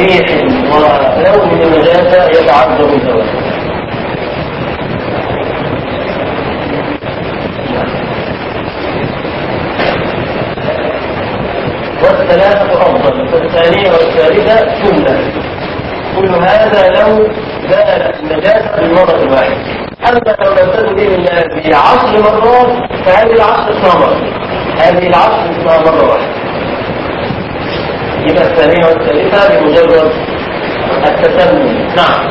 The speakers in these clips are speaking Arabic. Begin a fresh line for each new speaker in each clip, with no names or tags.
ارتفع عن ريح ولون من النجاسة يتعذر زواله والثلاثة أفضل والثانية والثالثة سنة كل هذا لو زالت النجاسة بالمرة الواحدة أما لو تكن إلا بعشر مرات فهذه العشر اسمها مرة. هذه العشر اسمها مرة واحدة. يبقى الثانية والثالثة بمجرد التسمم نعم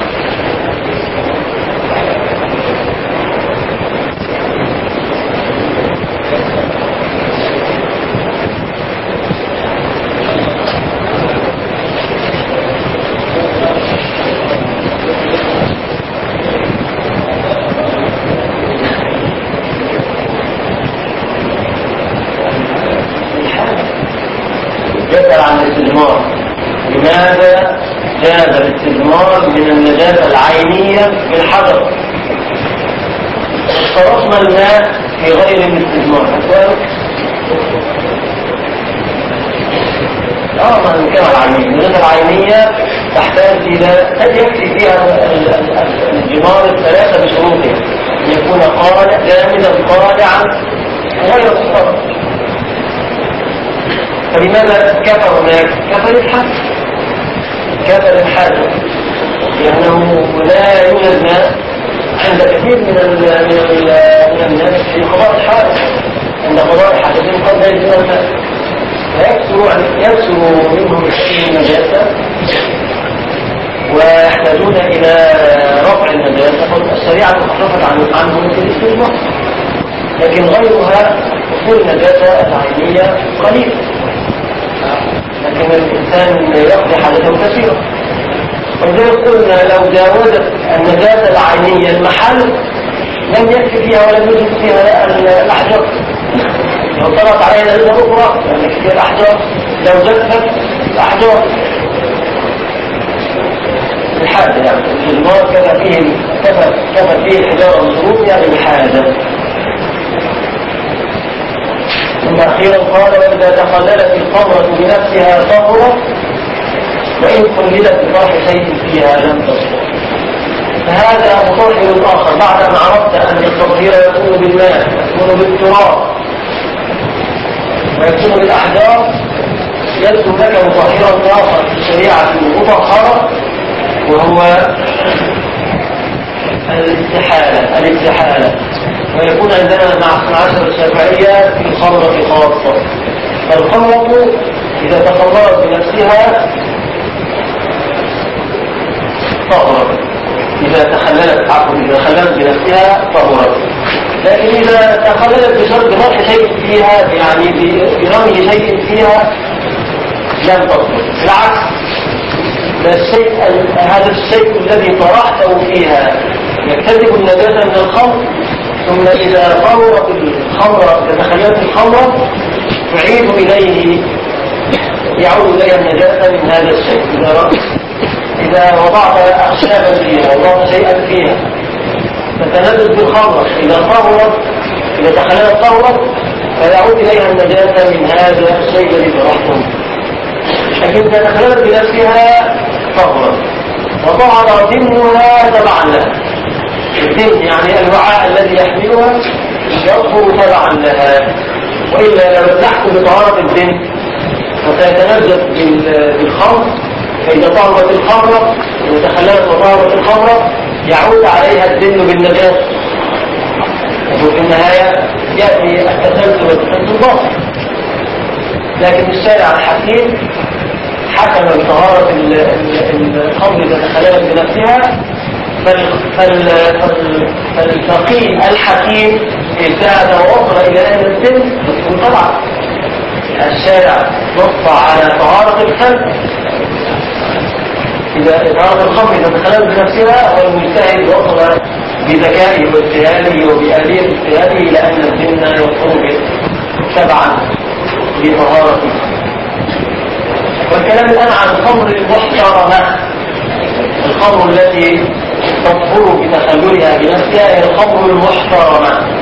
عن الاستجمار لماذا جاز الاستجمار من النجاسة العينية بالحجر صرفنا الماء في غير الاستجمار أسأل آه ما عن العينية. النجاسة العينية تحتاج إلى قد يكفي فيها ال- ال- ال- الجمار الثلاثة بشروطها يكون قالع جامدا قالعا غير مصطفى فلماذا كفر هناك؟ كفر الحد كفر الحاجة لأنه لا يوجد ماء عند كثير من ال من ال من الناس في قضاء الحاجة عند قضاء الحاجتين قد لا يجدون الماء فيكثر عن- يكثر منهم هذه النجاسة ويحتاجون إلى رفع النجاسة. فالشريعة خففت عن عنهم في الاستجمار لكن غيرها أصول النجاسة العينية قليل. لكن الإنسان يقضي حاجته كثيرة. ولذلك قلنا لو جاوزت النجاسة العينية المحل لم يكفي فيها ولم يجد فيها ال- الأحجار. لو طلعت عليها نجاسة أخرى لم يكفي الأحجار. لو جفت الأحجار. الحاجة يعني الجمار كفى فيه كفى فيه الحجارة مشروط يعني الحاجة. ثم أخيرا قال وإذا تخللت الخمرة بنفسها طهرت وإن قللت بطرح شيء فيها لم تصلح فهذا مطهر آخر. بعد أن عرفت أن التطهير يكون بالماء يكون بالتراب ويكون بالأحجار يلزم لك مطهرا آخر في الشريعة المطهرة وهو الاستحالة الاستحالة ويكون عندنا مع معاشر الشافعية في الخمرة خاصة فالخمرة إذا تخمرت بنفسها طهرت إذا تخللت عفوا إذا تخللت بنفسها طهرت لكن إذا تخللت بشرط رفع شيء فيها يعني برمي شيء فيها لم تطهر بالعكس الشيء ال- هذا الشيء الذي طرحته فيها يكتسب النجاسة من الخمر ثم إذا طهرت الخمرة تتخللت الخمرة تعيد إليه. يعود إليها النجاسة من هذا الشيء إذا إذا وضعت أخشابا فيها وضعت شيئا فيها. تتنزل بالخمرة. إذا طهرت إذا تخللت طهرت فيعود إليها النجاسة من هذا الشيء الذي طرحته لكن إذا تخللت بنفسها طهرت وطهر ضمنها تبعا لها. الدم يعني الوعاء الذي يحملها يطهر تبعا لها. وإلا لو تحكم بطهارة الدم فسيتنجس بال- بالخمر فإذا طهرت الخمرة وتخللت وطهرت الخمرة يعود عليها الدم بالنجاسة وفي النهاية يأتي التسلسل والتسلسل باطل لكن الشارع الحكيم حكم بطهارة ال- ال- الخمر إذا تخللت بنفسها فالفقيه الحكيم اجتهد ووصل أن الدم يكون طبعا الشارع نص على طهارة الكلب إذا طهارة الخمر إذا تخللت بنفسها والمجتهد وصل بذكائه واجتهاده وبآلية اجتهاده إلى أن الدم يطهر تبعا لطهارته. والكلام الآن عن الخمر المحترمة. الخمر التي تطهر بتخللها بنفسها هي الخمر المحترمة.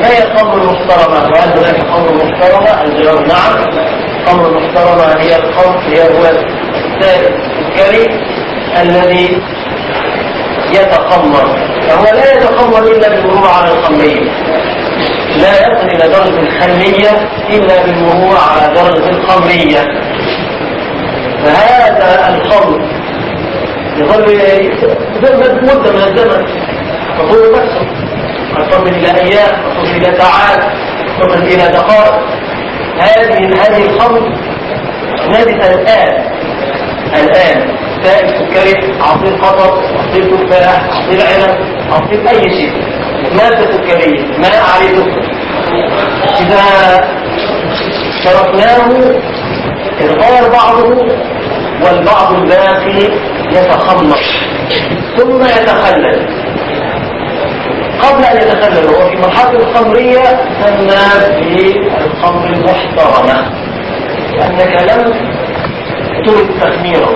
ما هي الخمر المحترمة؟ وهل هناك خمر محترمة؟ الجواب نعم. الخمر المحترمة هي الخمر هي هو السائل السكري الذي يتخمر. فهو لا يتخمر إلا بالمرور على الخمرية لا يصل إلى درجة الخمرية إلا بالمرور على درجة الخمرية. فهذا الخمر يظل مدة من الزمن تطول نفسه قد إلى أيام تصل إلى ساعات تصل إلى دقائق هذه هذه الخمر نبت الآن الآن سائل سكري عصير قطر عصير تفاح عصير عنب عصير أي شيء. مادة سكرية ماء عليه إذا تركناه انغار بعضه والبعض الباقي يتخمر ثم يتخلل. قبل أن يتخلل هو في مرحلة الخمرية سمى بالخمر المحترمة. لأنك لم ترد تخميره.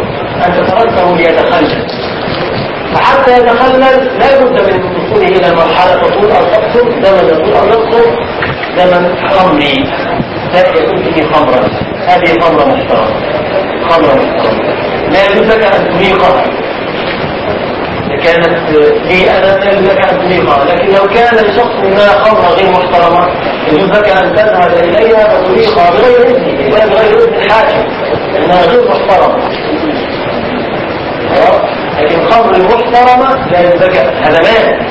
أنت تركته ليتخلل. فحتى يتخلل لا بد من دخوله إلى مرحلة تطول أو تقصر زمن يطول أو يقصر زمن خمري لا يكون فيه خمرا هذه خمرة محترمة. محترمة لا يجوز لك أن تنيقها كانت لي أنا لا يجوز لك أن تنيقها لكن لو كان لشخص ما خمرة غير محترمة يجوز لك أن تذهب إليها فتنيقها بغير إذنه لا بغير إذن الحاكم لأنها غير محترمة. لكن الخمر المحترمة لا يجوز لك هذا مال.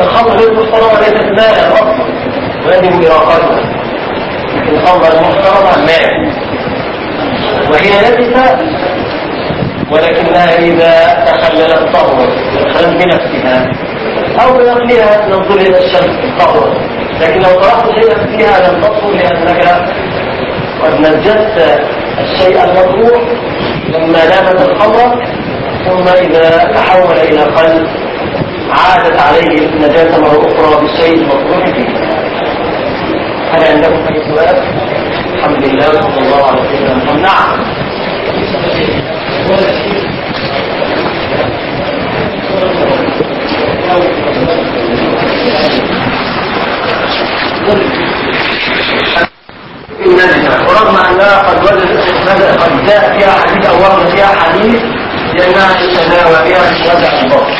الخمر غير المحترمة ليست مالا أصلا إراقتها لكن الخمر المحترمة مال. وهي نجسة ولكنها إذا تخللت طهرت تخللت بنفسها أو بنقلها الظل إلى الشمس طهرت لكن لو طرحت شيئا فيها لم تطهر لأنك قد نجست الشيء المطروح لما لامت الخمر ثم إذا تحول إلى قلب عادت عليه النجاسة مرة أخرى بالشيء المطروح فيه هل عندكم أي سؤال؟ الحمد لله صلى الله عليه وسلم. نعم. ورغم انها قد وجدت قد جاء فيها حديث أو ورد فيها حديث لانها تتداوى بها من وجع البطن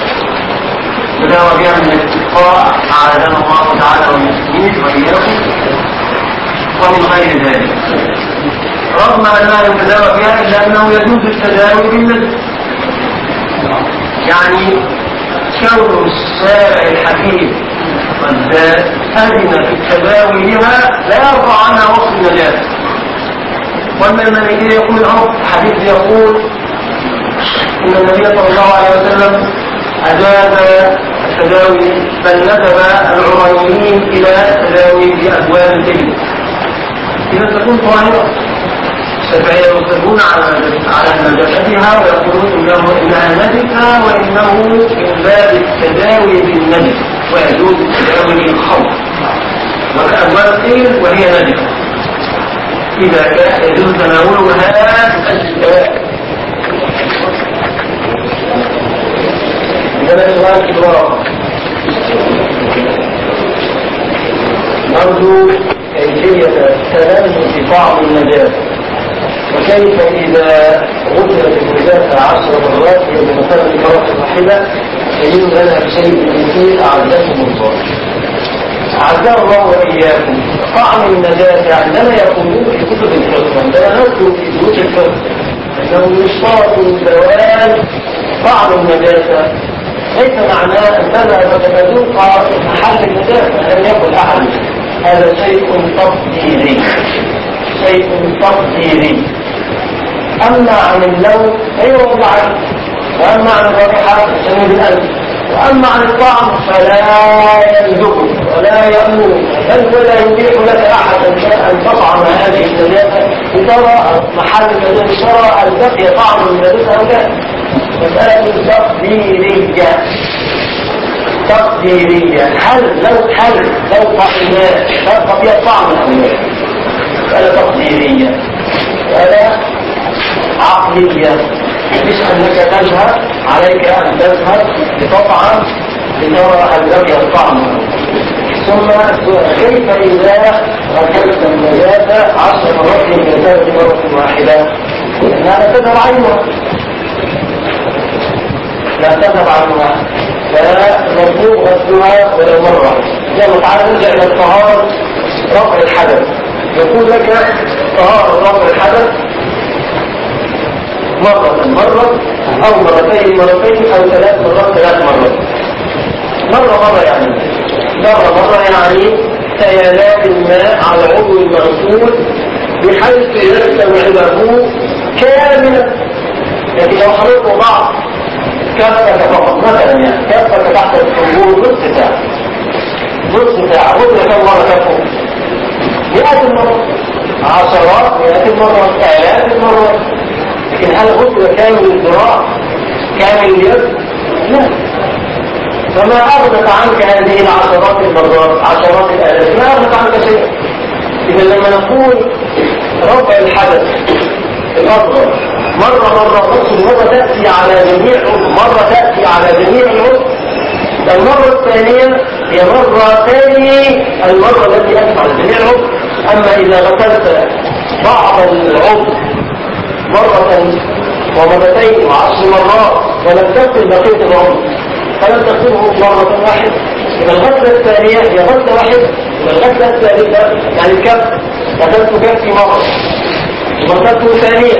تداوى بها من الاستسقاء اعاذنا الله تعالى والمسلمين وإياكم. ومن غير ذلك. رغم انها يتداوى بها إلا أنه يجوز التداوي بالمثل يعني كون الشارع الحكيم قد أذن في التداوي بها لا يرفع عنها وصف النجاسة وأما المالكية يقول أهو حديث يقول إن النبي صلى الله عليه وسلم أجاز التداوي بل ندب العرانيين إلى التداوي بأبواب الإبل إذا تكون طاهرة الشافعية يصرون على على نجاستها ويقولون إنه انها نجسه وإنه من باب التداوي بالنجس ويجوز التداوي بالخمر. وكأموال الطير وهي نجسة. إذا كان يجوز تناولها هذا سؤال الورقة نرجو كيفية التلمس بطعم النجاسة وكيف إذا غسلت النجاسة عشر مرات هي بمثابة مرة واحدة يجوز لنا بشيء فيه أعزكم الله أعزنا الله وإياكم طعم النجاسة عندما يقولون في كتب الفقه. عندما نذكر في دروس الفقه أنه يشترط زوال طعم النجاسة ليس معناه أننا نتذوق محل النجاسة لم يقل أحد. هذا شيء تفضيلي. شيء تفضيلي. أما عن اللون فهو ضعيف وأما عن الرائحة فسمي بالألف وأما عن الطعم فلا يلزق ولا يأمر بل ولا يبيح لك أحد أن تطعم هذه النجاسة لترى محل النجاسة ترى هل بقي طعم أو لا مسألة تقديرية تقديرية. هل لو هل لو طعمناه تبقى فيها طعم لا مسألة تقديرية. ولا عقلية. مش أنك تذهب عليك أن تذهب لتطعم لترى هل بقي الطعم ثم كيف إذا ركبت النجاسة عشر مرات من مرة واحدة؟ لأنها تذهب عينها. لا تذهب عنها فمطلوب غسلها ولو مرة. يلا تعالى نرجع إلى الطهارة رفع الحدث. يقول لك طهارة رفع الحدث مرة مرة أو مرتين مرتين أو ثلاث مرات ثلاث مرات. مرة مرة يعني. مرة مرة يعني سيلان الماء على العضو المغسول بحيث يستوعبه كاملا. لكن لو حضرتوا بعض كفك فقط مثلا يعني كفك تحت الصنبور نصف ساعة نصف ساعة غسل كم مرة كفه؟ مئات المرات عشرات مئات المرات آلاف المرات لكن هل غسل كامل الذراع كامل اليد؟ لا فما أغنت عنك هذه العشرات المرات عشرات الآلاف ما أغنت عنك شيء إذا لما نقول رفع الحدث مرة مرة غسل مرة تأتي على جميع مرة تأتي على جميع العضو المرة الثانية هي مرة ثانية المرة التي أتت على جميع العضو أما إذا غسلت بعض العضو مرة ومرتين وعشر مرات ولم تغسل بقية العضو فلم تغسله مرة واحدة. إذا الغسلة الثانية هي غسلة واحدة إذا الغسلة الثالثة يعني الكف غسلت كفي مرة. وغسلته ثانية.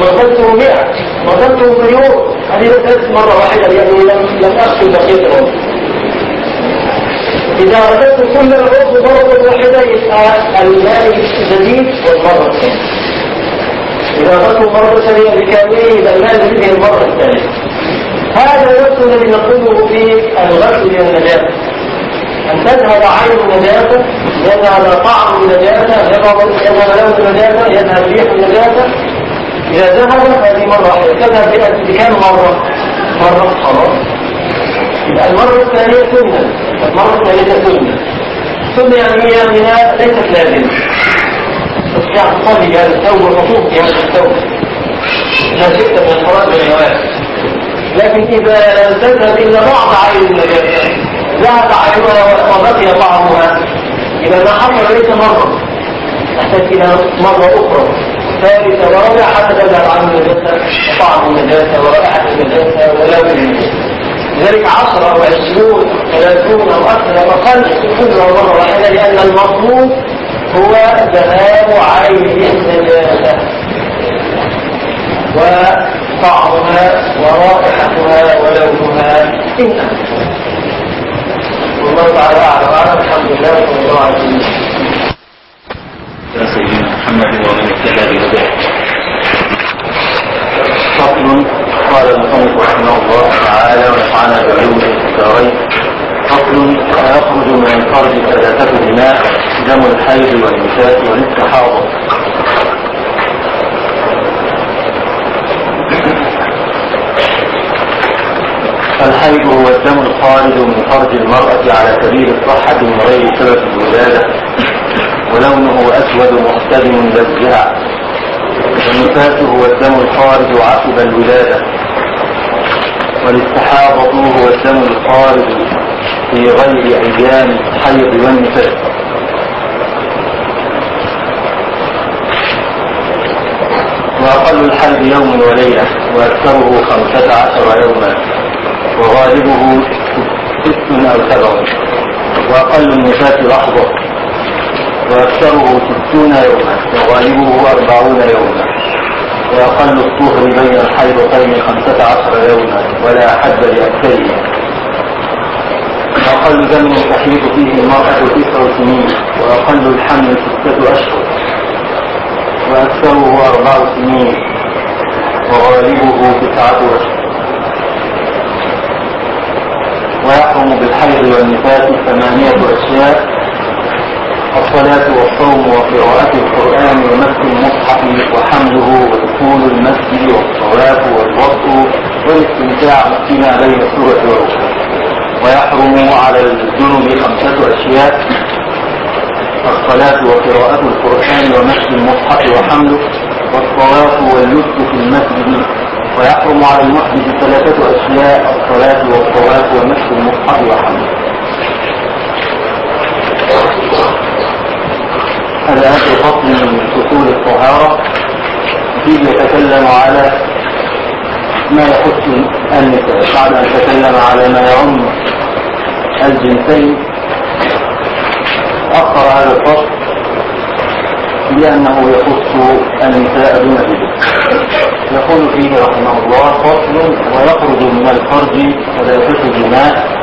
وغسلته مئة. وغسلته مليون. هذه غسلت مرة واحدة لأنه لم لم أغسل بقية العضو إذا غسلت كل العضو مرة واحدة يبقى الماء الجديد والمرة الثانية. إذا غسلوا مرة ثانية بكامله يبقى الماء الجديد المرة الثانية. هذا نفس الذي نقوله في الغسل للنجاسة أن تذهب عين النجاسة يذهب طعم النجاسة يذهب لون النجاسة يذهب ريح النجاسة إذا ذهب هذه مرة واحدة تذهب بكام مرة؟ مرة خلاص. يبقى المرة الثانية سنة. المرة الثالثة سنة. سنة يعني هي يعني ليست لازمة. تستطيع تصلي بهذا الثوب وتطوف بهذا الثوب. لا شك من الصلاة بالنوافل لكن إذا تذهب إلا بعض عين النجاسة. ذهب عينها وبقي طعمها. إذا ما حصل ليس مرة. تحتاج إلى مرة أخرى. ثالثة ورابعة حتى تذهب عن النجاسة وطعم النجاسة ورائحة النجاسة ولون النجاسة لذلك عشرة أو عشرون ثلاثون أو أكثر أو أقل كلها مرة واحدة لأن المطلوب هو ذهاب عين النجاسة وطعمها ورائحتها ولونها انتهى والله تعالى اعلم الحمد لله صلى الله وسلم
يا سيدنا محمد ومن اهتدى بهداه فصل قال المصنف رحمه الله تعالى ونفعنا بعلومه الدارين فصل يخرج من الفرج ثلاثة دماء دم الحيض والنفاس والاستحاضة الحيض هو الدم الخارج من فرج المرأة على سبيل الصحة من غير سبب الولادة. ولونه أسود محتدم للزرع والنفاس هو الدم الخارج عقب الولادة. والاستحاضة هو الدم الخارج في غير أيام الحيض والنفاس. وأقل الحيض يوم وليلة وأكثره خمسة عشر يوما. وغالبه أو سبع وأقل النفاس لحظة وأكثره ستون يوما وغالبه أربعون يوما وأقل الطهر بين الحيضتين خمسة عشر يوما ولا حد لأكثرها وأقل دم تحيض فيه المرأة تسع سنين وأقل الحمل ستة أشهر وأكثره أربع سنين وغالبه تسعة أشهر ويحرم بالحيض والنفاس ثمانية أشياء الصلاة والصوم وقراءة القرآن ومس المصحف وحمله ودخول المسجد والصلاة والوضع والاستمتاع فيما بين السورة والركوع ويحرم على الجنب خمسة أشياء الصلاة وقراءة القرآن ومس المصحف وحمله والصلاة واللبس في المسجد. ويحرم على المحدث ثلاثة أشياء الصلاة والطواف ومس المصحف
هذا آخر فصل من فصول الطهارة. فيه يتكلم على ما يخص النساء بعد أن تكلم على ما يعم الجنسين. أخر هذا الفصل لأنه يخص النساء دون ذلك يقول فيه رحمه الله فصل ويخرج من الفرج ثلاثة دماء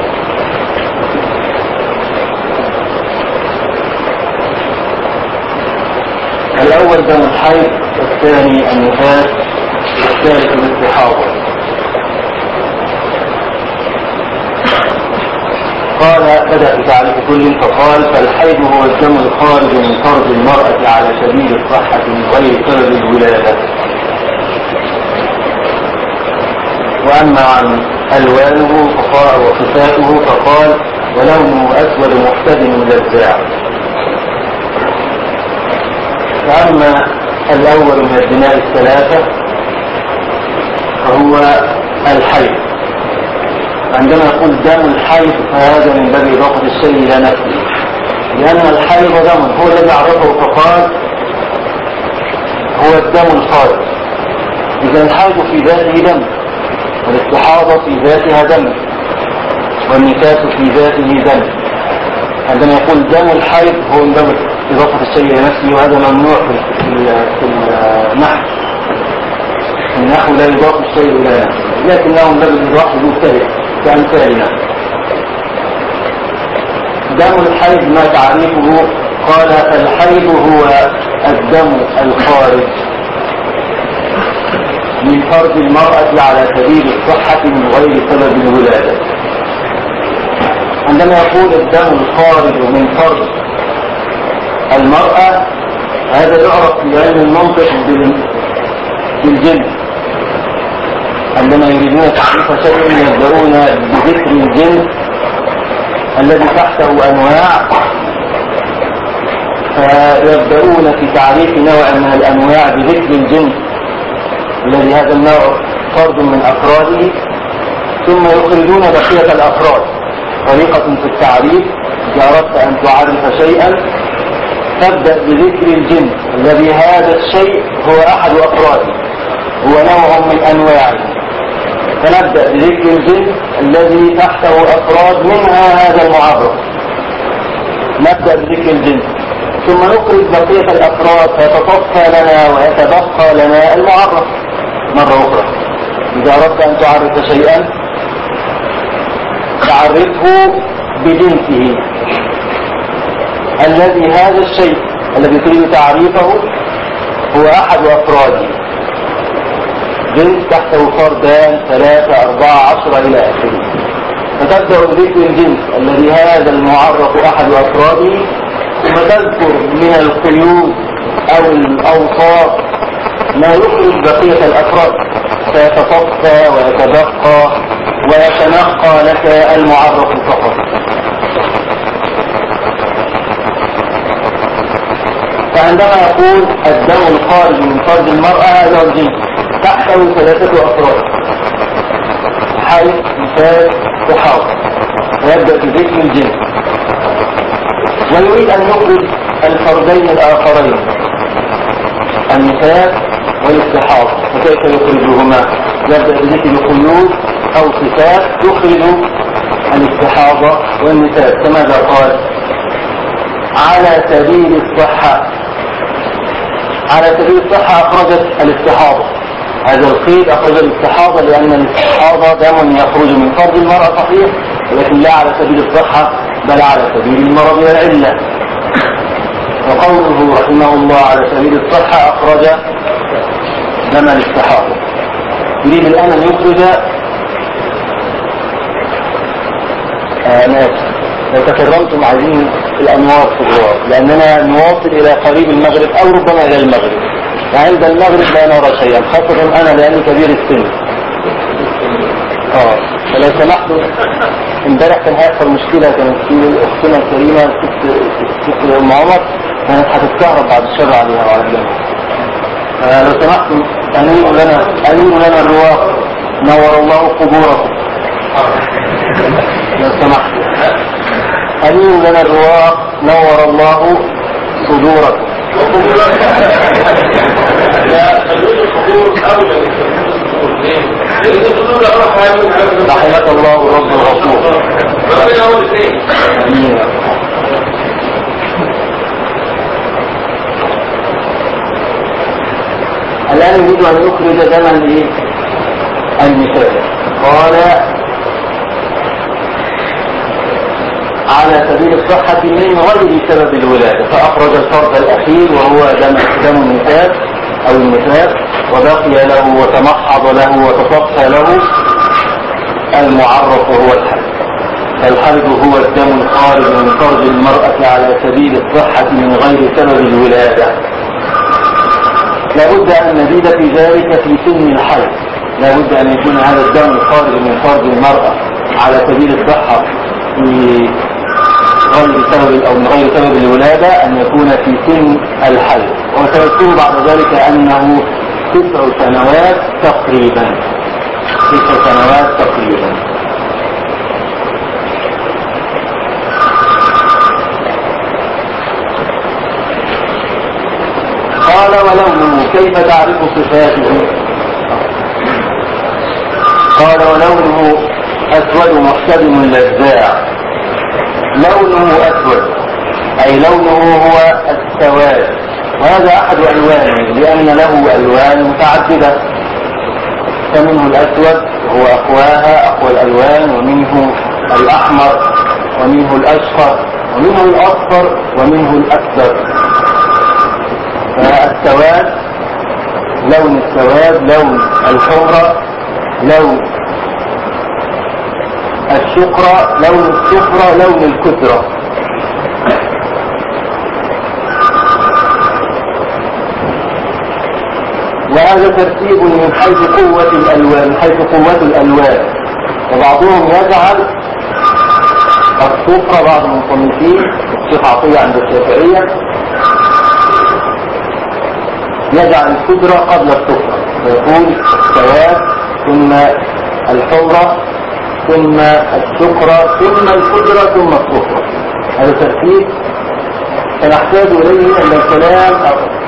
الأول دم الحيض الثاني النفاس الثالث الاستحاضة قال بدأ بتعريف كل فقال فالحيض هو الدم الخارج من فرج المرأة على سبيل الصحة من غير سبب الولادة. وأما عن ألوانه وصفاته فقال ولونه أسود محتدم لذاع فأما الأول من الدماء الثلاثة فهو الحيض. عندما يقول دم الحيض فهذا من باب إضافة الشيء إلى نفسه. لأن الحيض دم هو الذي عرفه فقال هو الدم الخارج إذا الحيض في ذاته دم. والاستحاضة في ذاتها دم والنفاس في ذاته دم. عندما يقول دم الحيض هو باب إضافة الشيء إلى نفسه وهذا ممنوع في النحو النحو لا يضاف الشيء إلى نفسه لكنه باب الإضافة مبتدئ كأمثالنا دم الحيض ما تعريفه؟ قال الحيض هو الدم الخارج. من فرج المرأة على سبيل الصحة من غير سبب الولادة. عندما يقول الدم الخارج من فرج المرأة هذا يعرف في علم المنطق بالجنس عندما يريدون تعريف شيء يبدأون بذكر الجنس الذي تحته أنواع فيبدأون في تعريف نوع من الأنواع بذكر الجنس الذي هذا النوع فرد من أفراده ثم يخرجون بقية الأفراد. طريقة في التعريف إذا أردت أن تعرف شيئا تبدأ بذكر الجنس الذي هذا الشيء هو أحد أفراده هو نوع من أنواعه. فنبدأ بذكر الجنس الذي تحته أفراد منها هذا المعرف نبدأ بذكر الجنس ثم نخرج بقية الأفراد فيتصفى لنا ويتبقى لنا المعرف مرة أخرى. إذا أردت أن تعرف شيئا تعرفه بجنسه. الذي هذا الشيء الذي تريد تعريفه هو أحد أفراده. جنس تحته فردان ثلاثة أربعة عشرة إلى آخره. فتبدأ بذكر الجنس الذي هذا المعرف أحد أفراده. ثم تذكر من القيود أو الأوصاف ما يخرج بقية الأفراد. فيتصفى ويتبقى ويتنقى لك المعرف فقط. فعندما يقول الدم الخارج من فرج المرأة هذا الجنس تحته ثلاثة أفراد. حيث مثال وحاض ويبدأ بذكر الجنس. ويريد أن يخرج الفردين الآخرين. النساء والاستحاض فكيف يخرجهما يبدأ بذكر القيود أو صفات تخرج الاستحاضة والنساء كماذا قال؟ على سبيل الصحة. على سبيل الصحة أخرجت الاستحاضة هذا القيد أخرج الاستحاضة لأن الاستحاضة دم يخرج من فرد المرأة صحيح ولكن لا على سبيل الصحة بل على سبيل المرض والعلة. وقوله رحمه الله على سبيل الصحة أخرج دم الاستحاضة يريد الآن أن يخرج آه ناس لو تكرمتم عايزين الأنوار في الغراب لأننا نواصل إلى قريب المغرب أو ربما إلى المغرب وعند المغرب لا نرى شيئا خاصة أنا لأني كبير السن آه فلو سمحتوا امبارح كان هيحصل مشكلة كانت في أختنا الكريمة ست ست أم عمر كانت هتتكهرب بعد الشر عليها وعلى الجنة فلو سمحتوا أنيروا لنا أنيروا لنا الرواق نور الله قبوركم. لو سمحتوا أنيروا لنا الرواق نور الله صدوركم. رحمك الله رب الغفور الآن يريد أن يخرج دما؟ المثال قال على سبيل الصحة من غير سبب الولادة. فأخرج الفرد الأخير وهو دم دم النفاس أو النفاس وبقي له وتمحض له وتصفى له المعرف وهو الحيض فالحيض هو الدم الخارج من فرج المرأة على سبيل الصحة من غير سبب الولادة. لابد أن نزيد في ذلك في سن الحيض. لابد أن يكون هذا الدم الخارج من فرج المرأة على سبيل الصحة في غير سبب أو من غير سبب الولادة أن يكون في سن الحيض. وسيذكر بعد ذلك أنه تسع سنوات تقريبا. تسع سنوات تقريبا. قال ولونه كيف تعرف صفاته؟ قال ولونه أسود محتدم لذاع لونه أسود أي لونه هو السواد. وهذا أحد ألوانه لأن له ألوان متعددة. فمنه الأسود وهو أقواها أقوى الألوان ومنه الأحمر ومنه الأشقر ومنه الأصفر ومنه الأكبر. فالسواد لون السواد لون الحمرة لون الشقرة لون الشقرة لون الكدرة وهذا ترتيب من حيث قوة الألوان من حيث قوة الألوان. وبعضهم يجعل الصفرة بعض المصنفين الشيخ عطية عند الشافعية يجعل الكدرة قبل الصفرة فيقول السواد ثم الحمرة ثم الشقرة ثم الكدرة ثم الصفرة هذا ترتيب سنحتاج إليه عند الكلام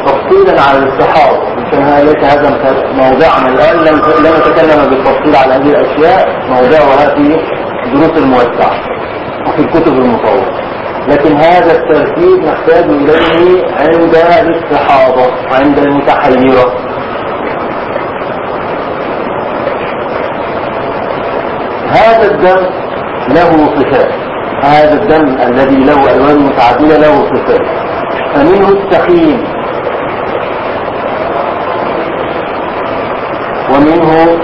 تفصيلا على الاستحاضة يمكن ليس هذا موضعنا الآن. لم لم نتكلم بالتفصيل على هذه الأشياء. موضعها في الدروس الموسعة وفي الكتب المطولة. لكن هذا الترتيب نحتاج إليه عند الاستحاضة وعند المتحيرة. هذا الدم له صفات. هذا الدم الذي له ألوان متعددة له صفات. فمنه السخين ومنه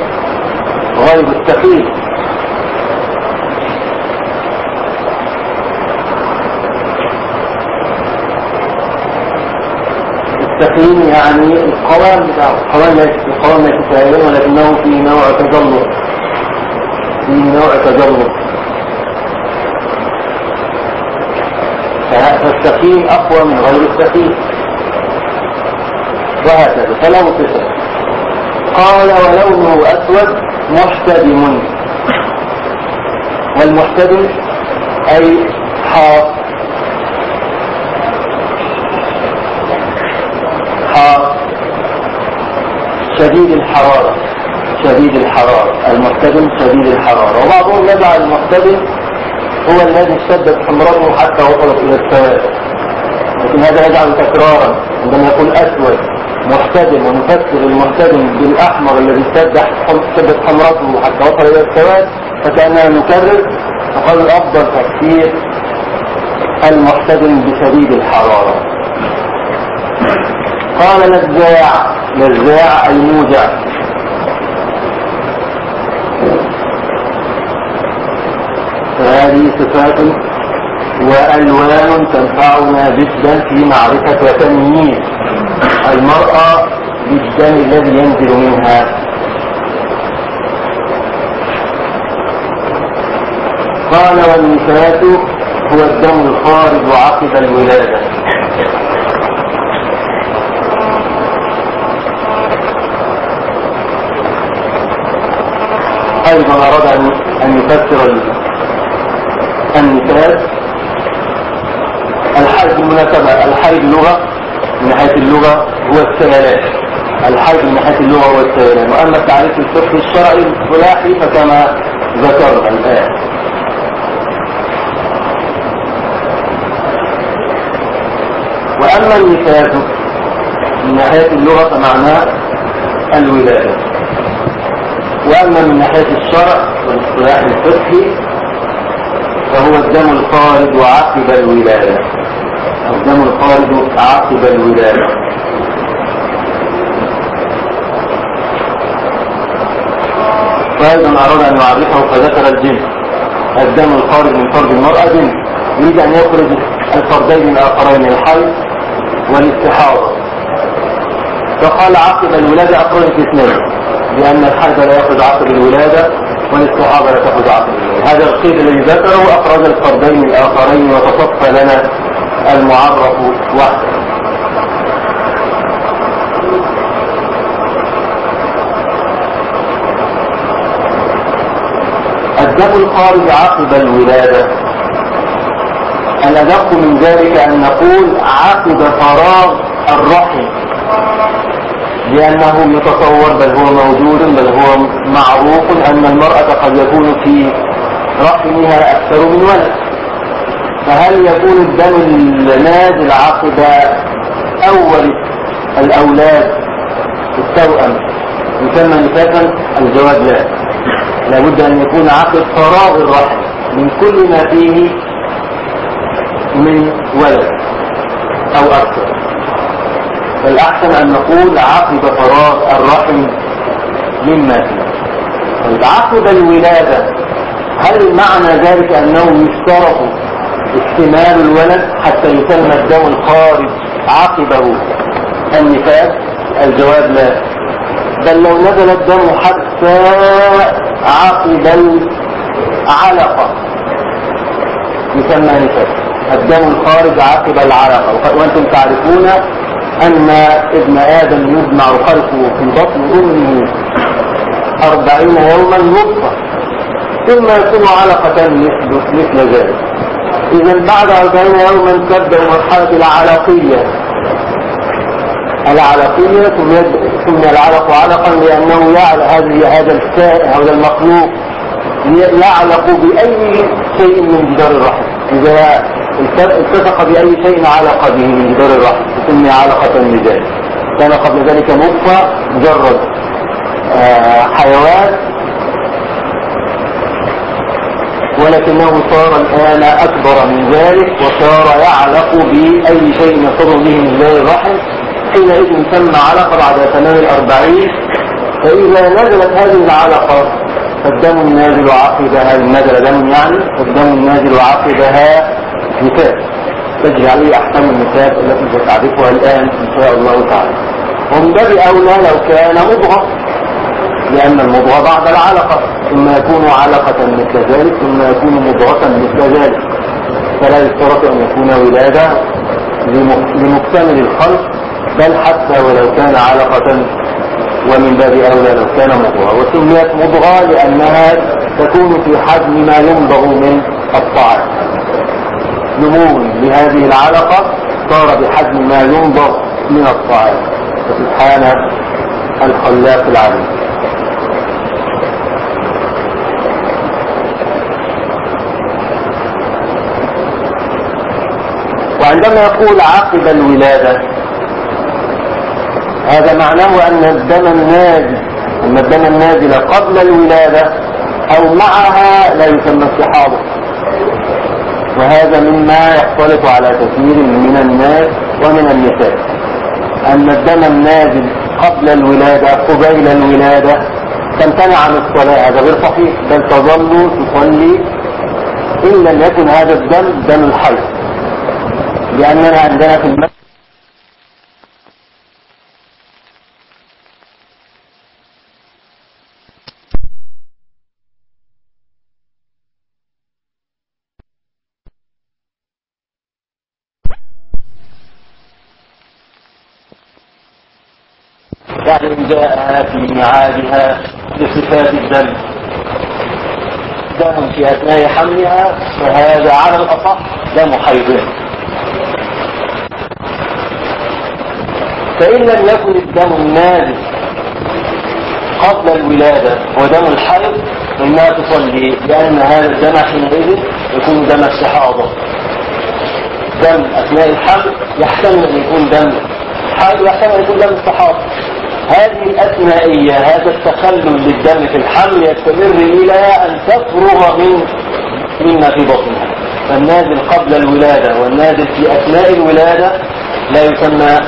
غير السخين السخين يعني القوام بتاعه القوام ليس القوام ليس ولكنه في نوع تجلط. في نوع تجرب فالسخين أقوى من غير السخين وهكذا. فله صفة قال ولونه أسود محتدم. والمحتدم أي حار شديد الحرارة. شديد الحرارة. المحتدم شديد الحرارة. وبعضهم يجعل المحتدم هو الذي اشتدت حمرته حتى وصلت إلى السواد. لكن هذا يجعل تكرارا. عندما يقول أسود محتدم ونفسر المحتدم بالأحمر الذي اشتدت حمرته حتى وصل إلى السواد فكأننا نكرر فقال الأفضل تفسير المحتدم بشديد الحرارة. قال لزاع لزاع أي موجع. فهذه صفات وألوان تنفعنا جدا في معرفة وتمييز. المرأة بالدم الذي ينزل منها. قال والنفاس هو الدم الخارج عقب الولادة. أيضا أراد أن يفسر النفاس الحيض بالمناسبة الحيض لغة من ناحية اللغة هو السيلان الحيض من ناحية اللغة هو السيلان وأما التعريف الفقهي الشرعي الفلاحي فكما ذكرنا الآن. وأما النفاس من ناحية اللغة فمعناه الولادة. وأما من ناحية الشرع والاصطلاح الفقهي فهو الدم الخارج عقب الولادة. الدم الخارج عقب الولادة. فأيضا أراد أن يعرفه فذكر الجنس الدم الخارج من فرج المرأة جنس يريد أن يخرج الفردين الآخرين الحي والاستحاضة. فقال عقب الولادة أخرجت اثنين. لأن الحيض لا يأخذ عقب الولادة والاستحاضة لا تأخذ الولادة. هذا القيد الذي ذكره أخرج الفردين الآخرين وتصفى لنا المعرف وحده. الدم الخارج عقب الولادة. الأدق من ذلك أن نقول عقب فراغ الرحم. لأنه يتصور بل هو موجود بل هو معروف أن المرأة قد يكون في رحمها أكثر من ولد. فهل يكون الدم النازل عقب أول الأولاد التوأم يسمى نفاسا الجواب لا. لابد أن يكون عقب فراغ الرحم من كل ما فيه من ولد أو أكثر. فالأحسن أن نقول عقب فراغ الرحم مما فيه. طيب عقب الولادة هل معنى ذلك أنه يشترط احتمال الولد حتى يسمى الدم الخارج عقبه النفاس الجواب لا. بل لو نزل الدم حتى عقب العلقة. يسمى نفاس الدم الخارج عقب العلقة. وأنتم تعرفون أن ابن آدم يجمع خلقه في بطن أمه أربعين يوما نطفة ثم يكون علقة مثل, ذلك. إذا بعد أربعين يوما تبدأ مرحلة العلقية. العلقية ثم العلق علقا لأنه يعلق هذا السائل هذا المخلوق يعلق بأي شيء من جدار الرحم. إذا التصق بأي شيء علق به من جدار الرحم تسمي علقة لذلك كان قبل ذلك نطفة مجرد آه حيوان. ولكنه صار الآن أكبر من ذلك وصار يعلق بأي شيء يصر به من جدار الرحم. حينئذ تم علقة بعد تمام الأربعين فإذا نزلت هذه العلقة فالدم النازل عقبها نزل دم يعني فالدم النازل عقبها نفاس تجري عليه أحكام النفاس التي ستعرفها الآن إن شاء الله تعالى. ومن باب أولى لو كان مضغة لأن المضغة بعد العلقة. ثم يكون علقة مثل ذلك ثم يكون مضغة مثل ذلك. فلا يشترط أن يكون ولادة لمكتمل الخلق بل حتى ولو كان علقة ومن باب أولى لو كان مضغة وسميت مضغة لأنها تكون في حجم ما يمضغ من الطعام. نمو لهذه العلقة صار بحجم ما ينضغ من الطعام. فسبحان الخلاق العليم وعندما يقول عقب الولادة هذا معناه أن الدم النازل أن الدم النازل قبل الولادة أو معها لا يسمى استحاضة وهذا مما يختلط على كثير من الناس ومن النساء. أن الدم النازل قبل الولادة قبيل الولادة تمتنع عن الصلاة هذا غير صحيح. بل تظل تصلي إن لم يكن هذا الدم دم الحيض لأننا عندنا في المسجد يعني جاءها في ميعادها الدم دم في أثناء حملها فهذا على الأصح دم حيض. فإن لم يكن الدم النازل قبل الولادة هو دم الحيض إنها تصلي لأن هذا الدم حينئذ يكون دم استحاضة. دم أثناء الحمل يحتمل أن يكون دم حيض ويحتمل أن يكون دم استحاضة. هذه الأثنائية هذا التخلل للدم في الحمل يستمر إلى أن تفرغ من مما في بطنها. فالنازل قبل الولادة والنازل في أثناء الولادة لا يسمى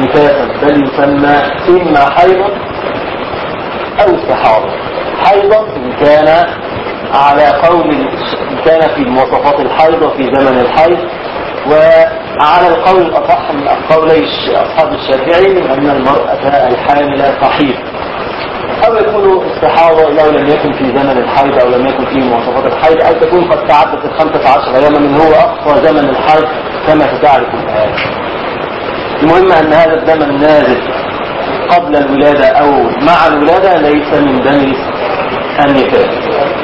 نفاسا بل يسمى إما حيضا أو استحاضة حيضا إن كان على قول كان في مواصفات الحيض في زمن الحيض وعلى القول الأصح من قولي أصحاب الشافعي أن المرأة الحاملة صحيح. أو يكون استحاضة لو لم يكن في زمن الحيض أو لم يكن في مواصفات الحيض أو تكون قد تعدت الخمسة عشر يوما من هو أقصى زمن الحيض كما ستعرف الآن. المهم أن هذا الدم النازل قبل الولادة أو مع الولادة ليس من دم النفاس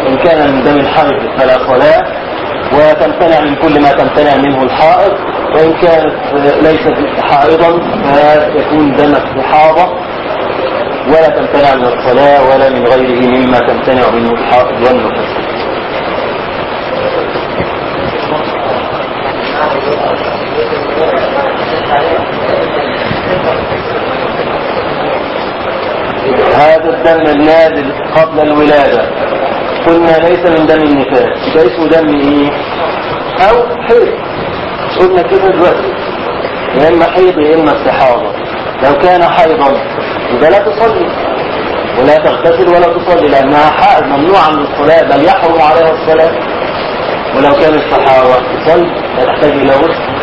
إن كان من دم الحيض فلا صلاة. وتمتنع من كل ما تمتنع منه الحائض وإن كانت ليست حائضا فيكون دم استحاضة ولا تمتنع من الصلاة ولا من غيره مما تمتنع منه الحائض والنفاس هذا الدم النازل قبل الولادة. قلنا ليس من دم النفاس ده اسمه دم إيه؟ أو حيض. قلنا كده دلوقتي. يا إما حيض يا إما استحاضة. لو كان حيضا يبقى لا تصلي. ولا تغتسل ولا تصلي لأنها حائض ممنوعة من الصلاة بل يحرم عليها الصلاة. ولو كان استحاضة تصلي. تحتاج إلى غسل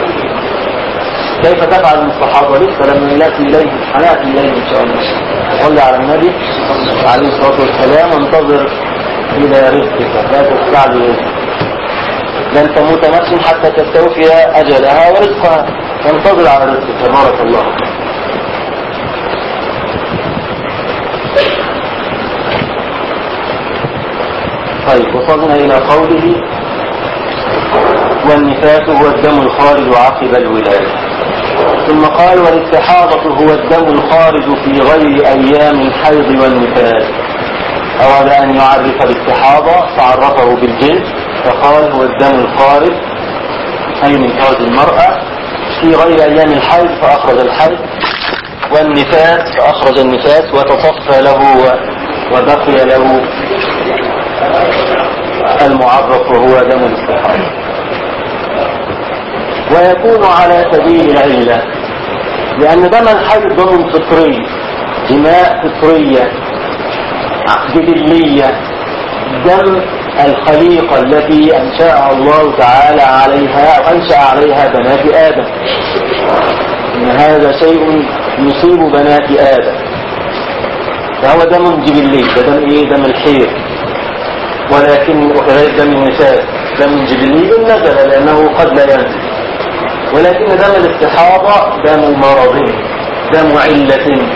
كيف تفعل الصحابة لسه لما نأتي إليه هنأتي إليه إن شاء الله. صلي على النبي عليه الصلاة والسلام. وانتظر إلى رزقك. لا تستعجل. لن تموت نفس حتى تستوفي أجلها ورزقها. فانتظر على رزقك. بارك الله طيب وصلنا إلى قوله والنفاس هو الدم الخارج عقب الولادة ثم قال والاستحاضة هو الدم الخارج في غير أيام الحيض والنفاس. أراد أن يعرف الاستحاضة فعرفه بالجنس فقال هو الدم الخارج أي من فرج المرأة في غير أيام الحيض فأخرج الحيض والنفاس فأخرج النفاس وتصفى له وبقي له المعرف وهو دم الاستحاضة ويكون على سبيل العلة لأن دم الحيض دم فطري دماء فطرية. جبلية دم الخليقة التي أنشأها الله تعالى عليها أو أنشأ عليها بنات آدم. إن هذا شيء يصيب بنات آدم. فهو دم جبلي دم إيه؟ دم الحيض ولكن وكذلك دم النساء دم جبلي نزل لأنه قد لا ينزل. ولكن دم الاستحاضة دم مرض دم علة.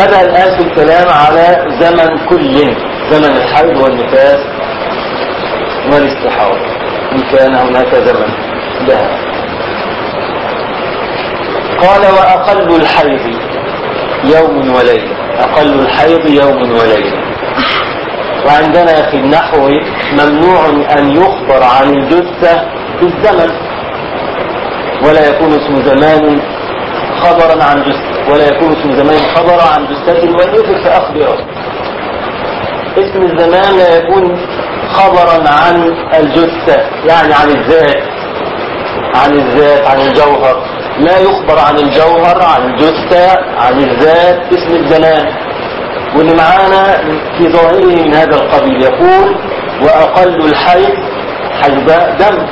بدأ الآن في الكلام على زمن كل زمن الحيض والنفاس والاستحاضة. إن كان هناك زمن. لها قال وأقل الحيض يوم وليلة. أقل الحيض يوم وليلة. وعندنا في النحو ممنوع أن يخبر عن الجثة بالزمن ولا يكون اسم زمان خبرا عن جثة. ولا يكون اسم زمان خبرا عن جثة وليس فأخبره. اسم الزمان لا يكون خبرا عن الجثة يعني عن الذات عن الذات عن الجوهر. لا يخبر عن الجوهر عن الجثة عن الذات اسم الزمان. واللي معانا في ظاهره من هذا القبيل يقول وأقل الحي حيباء دم.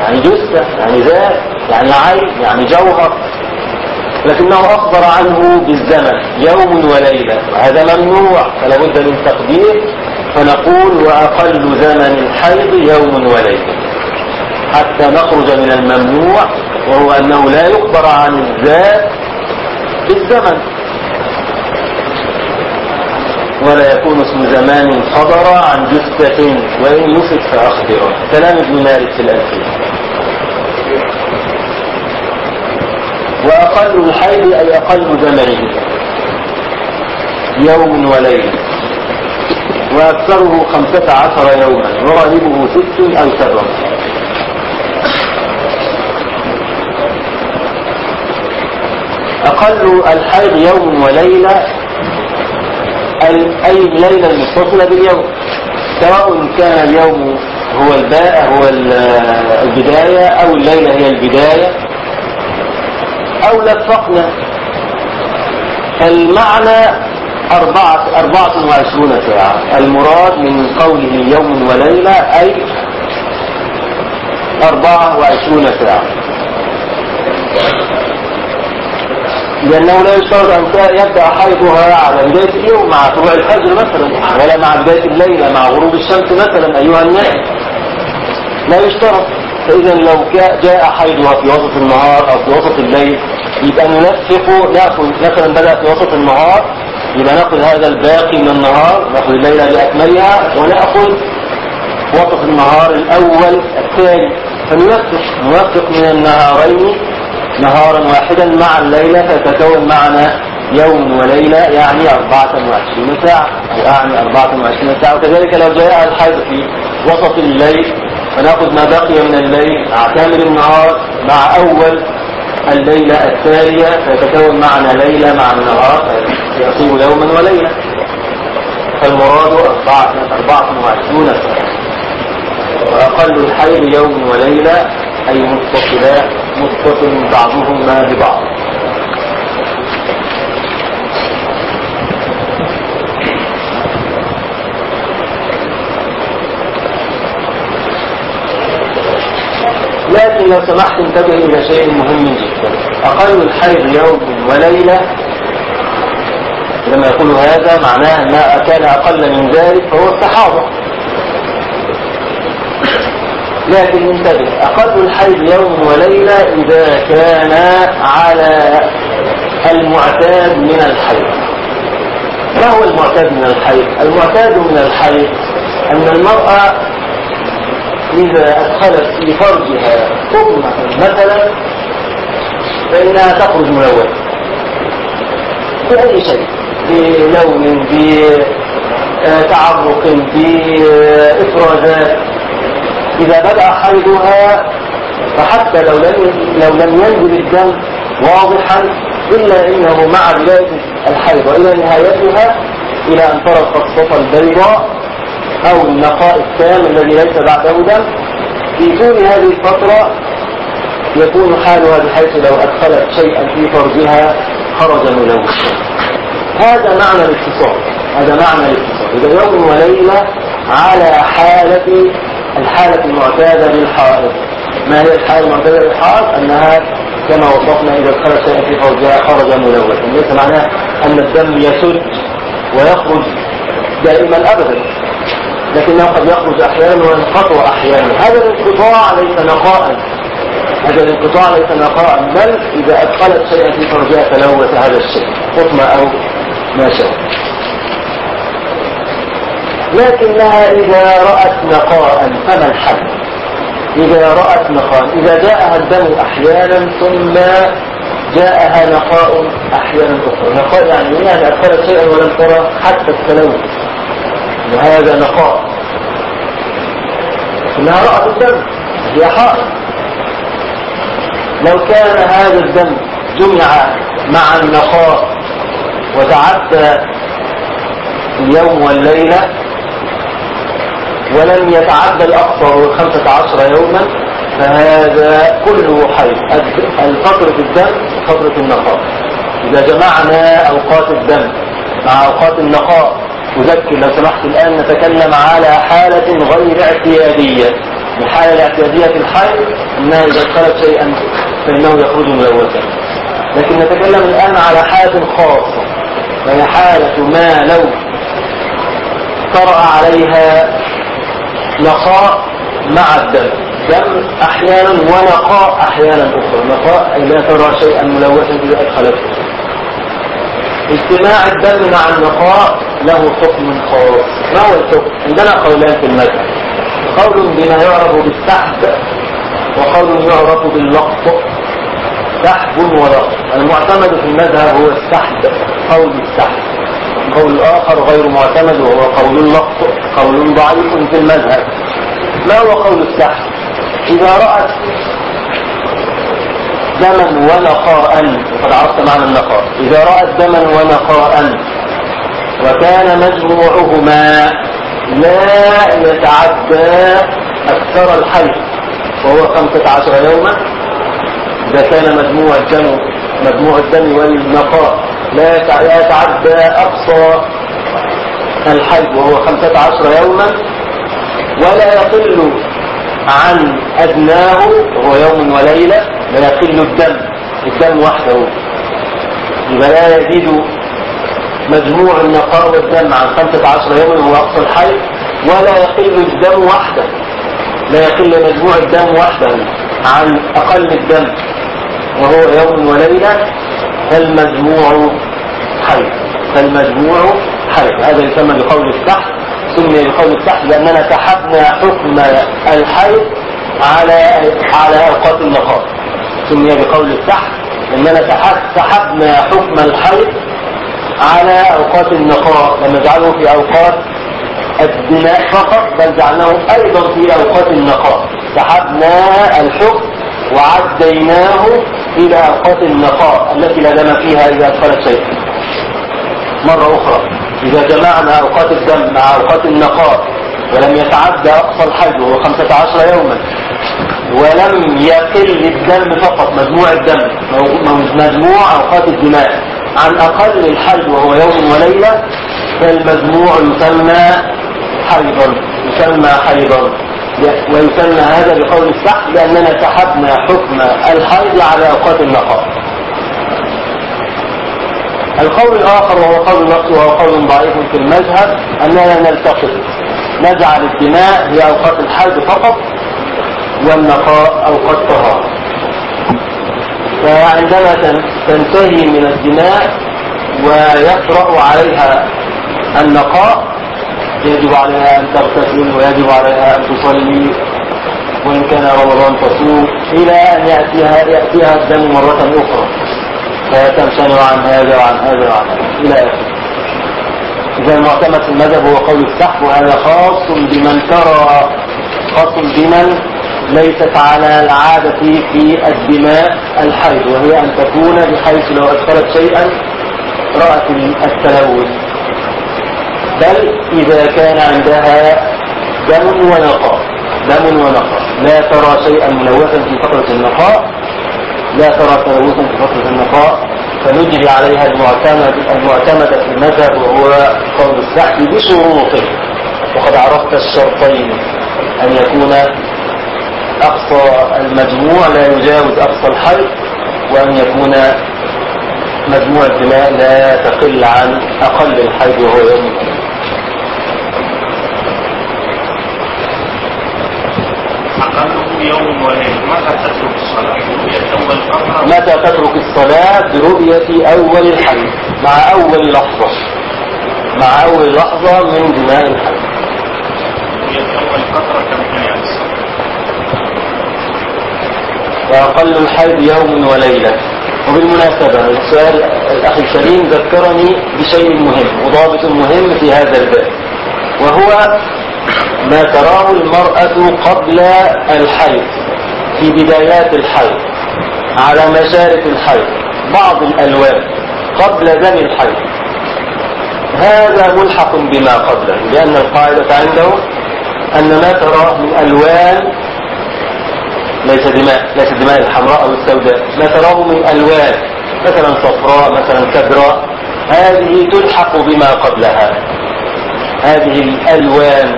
يعني جثة يعني ذات يعني عين يعني جوهر. لكنه أخبر عنه بالزمن يوم وليلة. وهذا ممنوع فلا بد من تقدير. فنقول وأقل زمن الحيض يوم وليلة. حتى نخرج من الممنوع وهو أنه لا يخبر عن الذات بالزمن. ولا يكون اسم زمان صدر عن جثة وإن يفد فأخبره. كلام ابن مالك في الألفية. وأقل الحيض أي أقل زمنه يوم وليلة وأكثره خمسة عشر يوما. وغالبه ست أو سبع. أقل الحيض يوم وليلة أي الليلة المتصلة باليوم. سواء كان اليوم هو الباء هو البداية أو الليلة هي البداية. أو لفقنا المعنى أربعة, أربعة وعشرون ساعة. المراد من قوله يوم وليلة أي أربعة وعشرون ساعة. لأنه لا يشترط أن يبدأ حيضها على بداية اليوم مع طلوع الفجر مثلا ولا مع بداية الليلة مع غروب الشمس مثلا أيها الناس. لا يشترط فإذا لو جاء حيضها في وسط النهار أو في وسط الليل يبقى نلفق ناخذ مثلا بدأ في وسط النهار يبقى ناخذ هذا الباقي من النهار ناخذ الليلة بأكملها ونأخذ وسط النهار الأول الثاني. فنوفق نوفق من النهارين نهارا واحدا مع الليلة فتكون معنا يوم وليلة يعني 24 ساعة يعني 24 ساعة. وكذلك لو جاء الحيض في وسط الليل فنأخذ ما بقي من الليل كامل النهار مع أول الليلة التالية فيتكون معنا ليلة مع النهار فيصير يوما وليلة. فالمراد أربعة, أربعة وعشرون وأقل الحيض يوم وليلة أي متصلات متصل بعضهما ببعض. لكن لو سمحت انتبه إلى شيء مهم جدا. أقل الحيض يوم وليلة. لما يقول هذا معناه ما كان أقل من ذلك فهو الصحابة لكن انتبه أقل الحيض يوم وليلة إذا كان على المعتاد من الحيض. ما هو المعتاد من الحيض؟ المعتاد من الحيض أن المرأة إذا أدخلت في فرجها ثم مثلا فإنها تخرج ملونة بأي شيء؟ بلون بتعرق بإفرازات إذا بدأ حيضها فحتى لو لم لو لم ينزل الدم واضحا إلا إنه مع بداية الحيض وإلى نهايتها إلى أن ترى القصة البيضاء أو النقاء التام الذي ليس بعده دم. في طول هذه الفترة يكون حالها بحيث لو أدخلت شيئا في فرجها خرج ملوثا هذا معنى الاتصال. هذا معنى الاتصال. إذا يوم وليلة على حالة الحالة المعتادة للحائض. ما هي الحالة المعتادة للحائض؟ أنها كما وصفنا إذا دخلت شيئا في فرجها خرج ملوثا ليس معناه أن الدم يسد ويخرج دائما أبدا. لكنه قد يخرج أحيانا وينقطع أحيانا. هذا الانقطاع ليس نقاء. هذا الانقطاع ليس نقاء. بل إذا أدخلت شيئا في فرجها تلوث هذا الشيء. قطمة أو ما شاء. لكنها إذا رأت نقاء فما الحل؟ إذا رأت نقاء. إذا جاءها الدم أحيانا ثم جاءها نقاء أحيانا أخرى. نقاء يعني يعني أدخلت شيئا ولم ترى حتى التلوث وهذا نقاء. إنها رأت الدم. هي حائط لو كان هذا الدم جمع مع النقاء وتعدى اليوم والليلة ولم يتعدى هو خمسة عشر يوما فهذا كله حيض. الفترة الدم فترة النقاء. إذا جمعنا أوقات الدم مع أوقات النقاء أذكر لو سمحت الآن نتكلم على حالة غير اعتيادية. الحالة الاعتيادية في الحيض أنها إذا ادخلت شيئا فإنه يخرج ملوثا لكن نتكلم الآن على حالة خاصة وهي حالة ما لو طرأ عليها نقاء مع الدم. دم أحيانا ونقاء أحيانا أخرى. نقاء أي لا ترى شيئا ملوثا إذا أدخلته. اجتماع الدم مع النقاء له حكم خاص ما هو الحكم؟ عندنا قولان في المذهب. قول بما يعرف بالسحب وقول يعرف باللقط سحب ولقط المعتمد في المذهب هو السحب قول السحب. قول آخر غير معتمد وهو قول اللقط قول ضعيف في المذهب. ما هو قول السحب؟ إذا رأت دما ونقاء. وقد عرفت معنى النقاء. إذا رأت دما ونقاء وكان مجموعهما لا يتعدى أكثر الحيض وهو خمسة عشر يوما إذا كان مجموع الدم مجموع الدم والنقاء لا يتعدى أقصى الحيض وهو خمسة عشر يوما ولا يقل عن أدناه وهو يوم وليلة لا يقل الدم الدم وحده. يبقى لا يزيد مجموع النقاء والدم عن خمسة عشر يوما هو أقصى الحيض ولا يقل الدم وحده. لا يقل مجموع الدم وحده عن أقل الدم وهو يوم وليلة فالمجموع حيض فالمجموع حيض هذا يسمى بقول السحب سمي بقول السحب لأننا سحبنا حكم الحيض على على أوقات النقاء سمي بقول السحب لأننا سحبنا حكم الحيض على أوقات النقاء لم نجعله في أوقات الدماء فقط بل جعلناه أيضا في أوقات النقاء سحبنا الحكم وعديناه إلى أوقات النقاء التي لا دم فيها إذا أدخلت شيء مرة أخرى. إذا جمعنا أوقات الدم مع أوقات النقاء ولم يتعدى أقصى الحج وهو 15 يوما ولم يقل الدم فقط مجموع الدم مجموع أوقات الدماء عن أقل الحج وهو يوم وليلة فالمجموع يسمى حيضا يسمى حيضا. ويسمى هذا بقول السحب لأننا سحبنا حكم الحيض على أوقات النقاء. القول الآخر وهو قول نقص وهو قول ضعيف في المذهب أننا نلتقط. نجعل الدماء هي أوقات الحيض فقط والنقاء أوقات طهارة فعندما تنتهي من الدماء ويطرأ عليها النقاء يجب عليها أن تغتسل ويجب عليها أن تصلي. وإن كان رمضان تصوم إلى أن يأتيها, يأتيها الدم مرة أخرى. فتمتنع عن هذا وعن هذا وعن هذا. إلى آخره. إذا المعتمد في المذهب هو قول السحب وهذا خاص بمن ترى خاص بمن ليست على العادة في الدماء الحيض وهي أن تكون بحيث لو أدخلت شيئا رأت التلوث. بل إذا كان عندها دم ونقاء دم ونقاء. لا ترى شيئا ملوثا في فترة النقاء لا ترى تلوثا في فترة النقاء فنجري عليها المعتمد المعتمدة في المذهب وهو قول السحب بشروطه. وقد عرفت الشرطين أن يكون أقصى المجموع لا يجاوز أقصى الحيض وأن يكون مجموع الدماء لا تقل عن أقل الحيض وهو يوم
أقله يوم وليلة. متى تترك الصلاة؟ رؤية أول قطرة
متى تترك الصلاة؟ برؤية أول الحيض مع أول لحظة. مع أول لحظة من دماء الحيض
رؤية أول قطرة الصلاة
وأقل الحيض يوم وليلة. وبالمناسبة السؤال الأخي الكريم ذكرني بشيء مهم وضابط مهم في هذا الباب. وهو ما تراه المرأة قبل الحيض في بدايات الحيض على مشارف الحيض بعض الألوان قبل دم الحيض هذا ملحق بما قبله لأن القاعدة عنده أن ما تراه من ألوان ليس دماء ليس دماء الحمراء أو السوداء ما تراه من ألوان مثلا صفراء مثلا كدراء هذه تلحق بما قبلها. هذه الألوان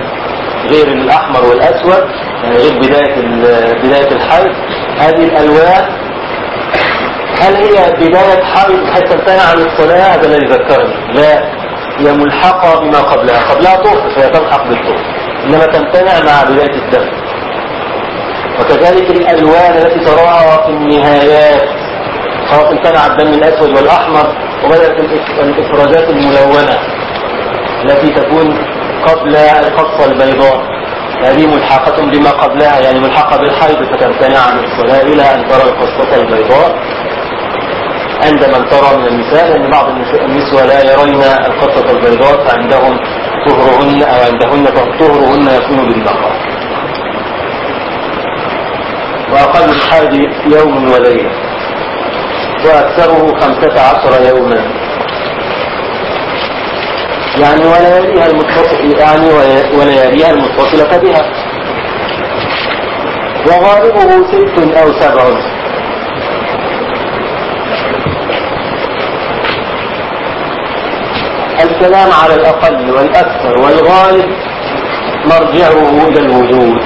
غير الأحمر والأسود يعني غير بداية بداية الحيض. هذه الألوان هل هي بداية حيض حتى تمتنع عن الصلاة؟ هذا الذي ذكرني. لا هي ملحقة بما قبلها. قبلها طهر فهي تلحق بالطهر إنما تمتنع مع بداية الدم. وكذلك الألوان التي تراها في النهايات خلاص امتنع الدم الأسود والأحمر وبدأت الإفرازات الملونة. التي تكون قبل القصة البيضاء. هذه ملحقة بما قبلها يعني ملحقة بالحيض فتمتنع عن الصلاة إلى أن ترى القصة البيضاء. عندما ترى من النساء لأن بعض النسوة لا يرين القصة البيضاء فعندهم طهرهن أو عندهن طهرهن يكون بالنهار وأقل الحاج يوم وليلة وأكثره خمسة عشر يوما. يعني ولياليها المتصل يعني ولياليها المتصلة بها. وغالبه ست أو سبع. الكلام على الأقل والأكثر والغالب مرجعه إلى الوجود.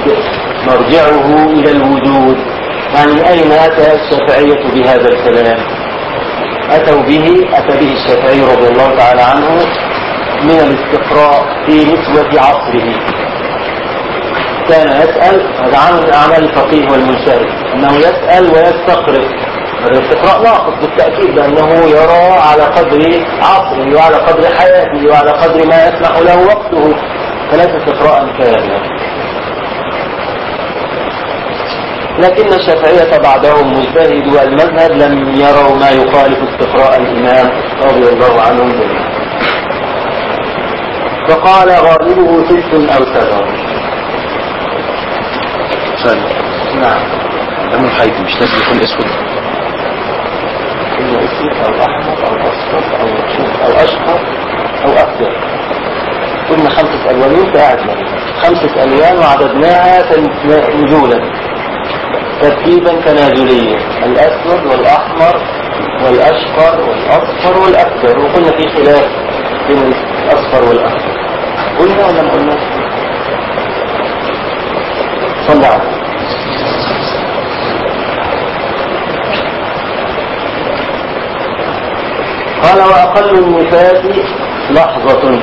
مرجعه إلى الوجود. يعني أين أتى الشافعية بهذا الكلام؟ أتوا به أتى به الشافعي رضي الله تعالى عنه من الاستقراء في نسوة عصره. كان يسأل هذا عمل أعمال الفقيه والمنشري أنه يسأل ويستقرئ. الاستقراء ناقص بالتأكيد لأنه يرى على قدر عصره وعلى قدر حياته وعلى قدر ما يسمح له وقته. فليس استقراء كاملا. لكن الشافعية بعدهم مجتهد المذهب لم يروا ما يخالف استقراء الإمام رضي الله عنهم جميعا. فقال غالبه ست أو سبع
سؤال.
نعم.
دم الحيض مش لازم يكون أسود.
إما أسود أو أحمر أو أصفر أو مكشوف أو أشقر أو أخضر قلنا خمسة قاعد معي. خمسة ألوان وعددناها نزولا ترتيبا تنازليا الأسود والأحمر والأشقر والأصفر والأخضر وقلنا في خلاف بين الأصفر والأخضر قلنا ولا ما قلنا صلى. عليه قال وأقل النفاس لحظة.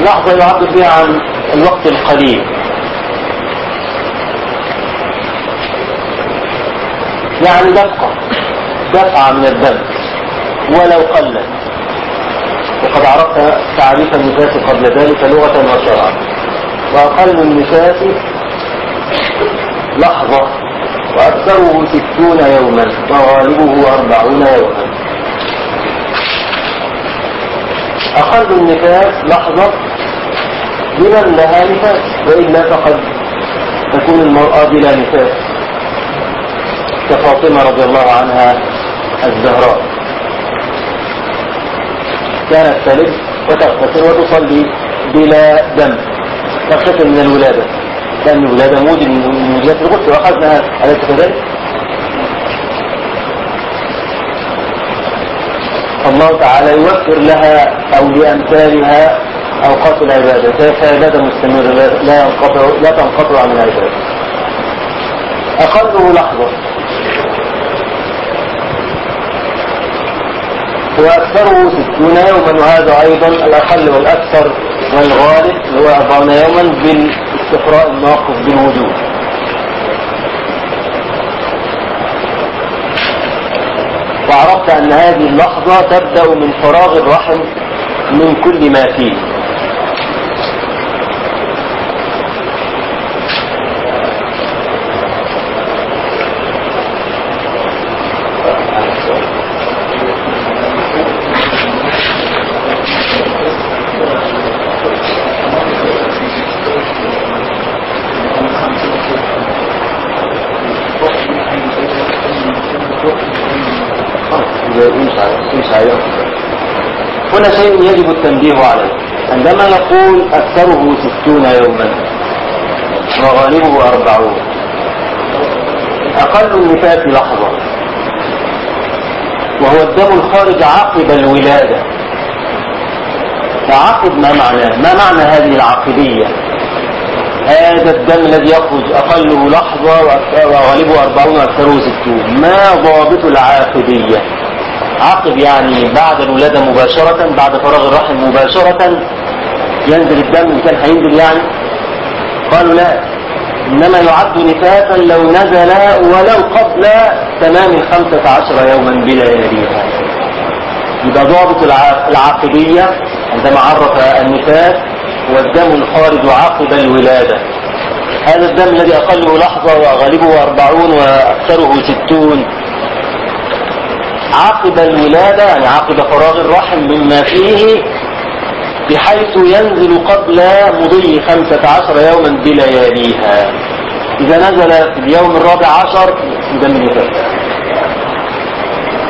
لحظة يعبر بها عن الوقت القليل. يعني دقة دفعة من الدم. ولو قلت. وقد عرفت تعريف النفاس قبل ذلك لغة وشرعا وأقل النفاس لحظة وأكثره ستون يوما وغالبه أربعون يوما. أقل النفاس لحظة لمن لها نفاس وإلا فقد تكون المرأة بلا نفاس كفاطمة رضي الله عنها الزهراء. كانت تلد وتغتسل وتصلي بلا دم. تغتسل من الولادة. لأن الولادة موجب من موجبات الغسل. وأخذنا أليس كذلك؟ الله تعالى يوفر لها أو لأمثالها أوقات العبادة. فهي عبادة مستمرة؟ لا ينقطع لا تنقطع عن العبادة. أقله لحظة. وأكثره ستون يوما وهذا أيضا الأقل والأكثر والغالب هو أربعون يوما بالإستقراء الناقص بالوجود. وعرفت أن هذه اللحظة تبدأ من فراغ الرحم من كل ما فيه. هنا شيء يجب التنبيه عليه. عندما يقول أكثره ستون يوما وغالبه أربعون. أقل النفاس لحظة. وهو الدم الخارج عقب الولادة. فعقب ما معناه؟ ما معنى هذه العقبية؟ هذا الدم الذي يخرج أقله لحظة وغالبه أربعون وأكثره ستون. ما ضابط العاقبية؟ عقب يعني بعد الولادة مباشرة بعد فراغ الرحم مباشرة ينزل الدم إن كان هينزل يعني. قالوا لا إنما يعد نفاسا لو نزل ولو قبل تمام الخمسة عشر يوما بلياليها يبقى ضابط الع- العاقبية عندما عرف النفاس هو الدم الخارج عقب الولادة. هذا الدم الذي أقله لحظة وغالبه أربعون وأكثره ستون. عقب الولادة يعني عقب فراغ الرحم مما فيه بحيث ينزل قبل مضي خمسة عشر يوما بلياليها إذا نزل في اليوم الرابع عشر دم النفاس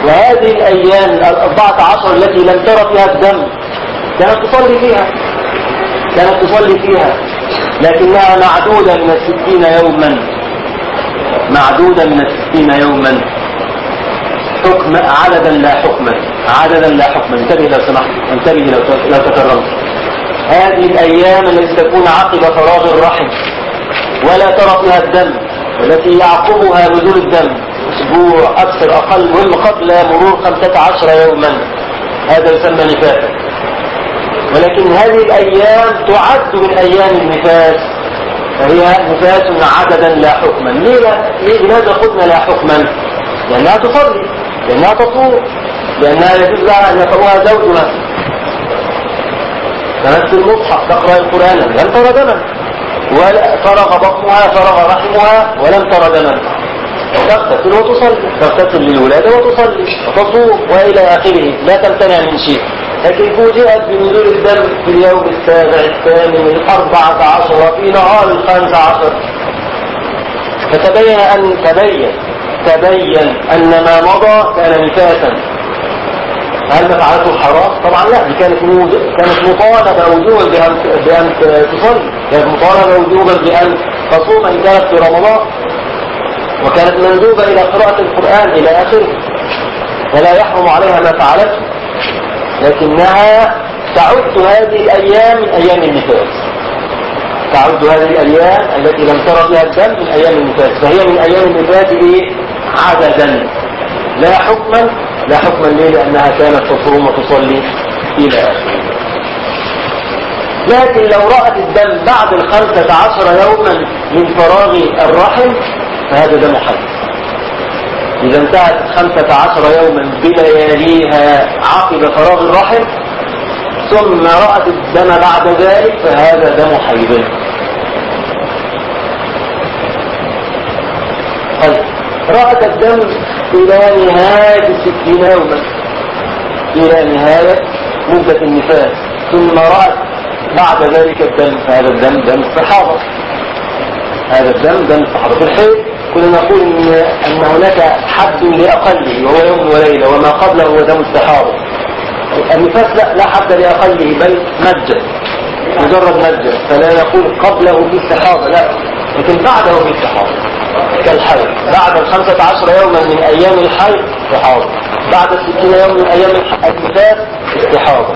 وهذه الأيام الأربعة عشر التي لم ترى فيها الدم كانت تصلي فيها. كانت تصلي فيها. لكنها معدودة من الستين يوما. معدودة من الستين يوما. حكم عددا لا حكما عددا لا حكما انتبه لو سمحت انتبه لو تكرمت هذه الأيام التي تكون عقب فراغ الرحم ولا ترى فيها الدم والتي يعقبها نزول الدم. أسبوع أكثر أقل مهم قبل مرور خمسة عشر يوما. هذا يسمى نفاسا ولكن هذه الأيام تعد من أيام النفاس. فهي نفاس عددا لا حكما؟ ليه لماذا قلنا لا حكما؟ لأنها تصلي. لأنها تصوم لأنها يجوز لها أن يقرأها زوجها. كانت المصحف تقرأ القرآن لم ترى دما ولا فرغ بطنها فرغ رحمها ولم ترى دما تغتسل وتصلي. تغتسل للولادة وتصلي. وتصوم وإلى آخره. لا تمتنع من شيء. لكن فوجئت بنزول الدم في اليوم السابع الثامن الأربعة عشر في نهار الخامس عشر. فتبين أن تبين تبين أن ما مضى كان نفاسا. هل ما فعلته حرام؟ طبعا لا دي كانت كانت مطالبة وجوبا بأن بأن تصلي. كانت مطالبة وجوبا بأن تصوم إن كانت في رمضان. وكانت مندوبة إلى قراءة القرآن إلى آخره. فلا يحرم عليها ما فعلته. لكنها تعد هذه الأيام من أيام النفاس. تعد هذه الأيام التي لم ترى فيها الدم من أيام النفاس فهي من أيام النفاس إيه؟ عددا. لا حكما لا حكما ليه؟ لأنها كانت تصوم وتصلي إلى آخره. لكن لو رأت الدم بعد الخمسة عشر يوما من فراغ الرحم فهذا دم حي. إذا انتهت خمسة عشر يوما بلياليها عقب فراغ الرحم ثم رأت الدم بعد ذلك فهذا دم حيض طيب رأت الدم إلى نهاية الستين إلى نهاية مدة النفاس. ثم رأت بعد ذلك الدم. فهذا الدم دم الصحابة. هذا الدم دم الصحابة. في الحيض كنا نقول إن, أن هناك حد لأقله وهو يوم وليلة وما قبله هو دم الصحابة. النفاس لا, لا حد لأقله بل مجد مجرد مجد فلا نقول قبله في الصحابة لا لكن بعده في الصحابة كالحيض بعد الخمسة عشر يوما من أيام الحيض استحاضة بعد الستين يوم من أيام النفاس استحاضة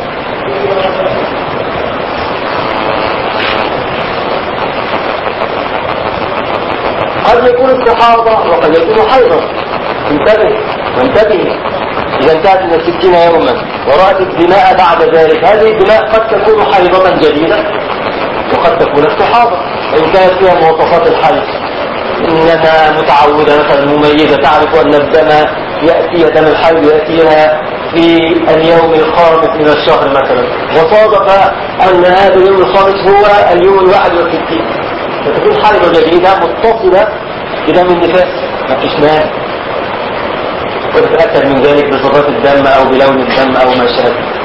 قد يكون استحاضة وقد يكون حيضا. انتبه وانتبه. إذا انتهت من الستين يوما ورأت الدماء بعد ذلك هذه الدماء قد تكون حيضة جديدة وقد تكون استحاضة وإن كانت فيها مواصفات الحيض. إنها متعودة مثلا مميزة تعرف أن الدم يأتي دم الحيض يأتيها في اليوم الخامس من الشهر مثلا. وصادف أن هذا اليوم الخامس هو اليوم الواحد والستين. فتكون حيضة جديدة متصلة بدم النفاس ما فيش مانع وتتأكد من ذلك بصفات الدم أو بلون الدم أو ما شابه.